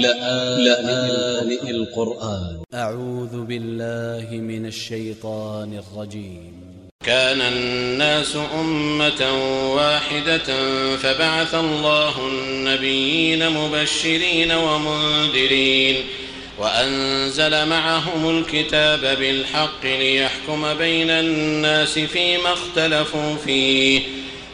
لآن, لآن القرآن. أ ع و ذ ب ا ل ل ه من ا ل ش ي ط ا ن ا ل ج ي م كان الناس أمة واحدة فبعث الله النبيين مبشرين ومنذرين وأنزل معهم الكتاب بالحق ليحكم بين الناس فيما اختلفوا فيه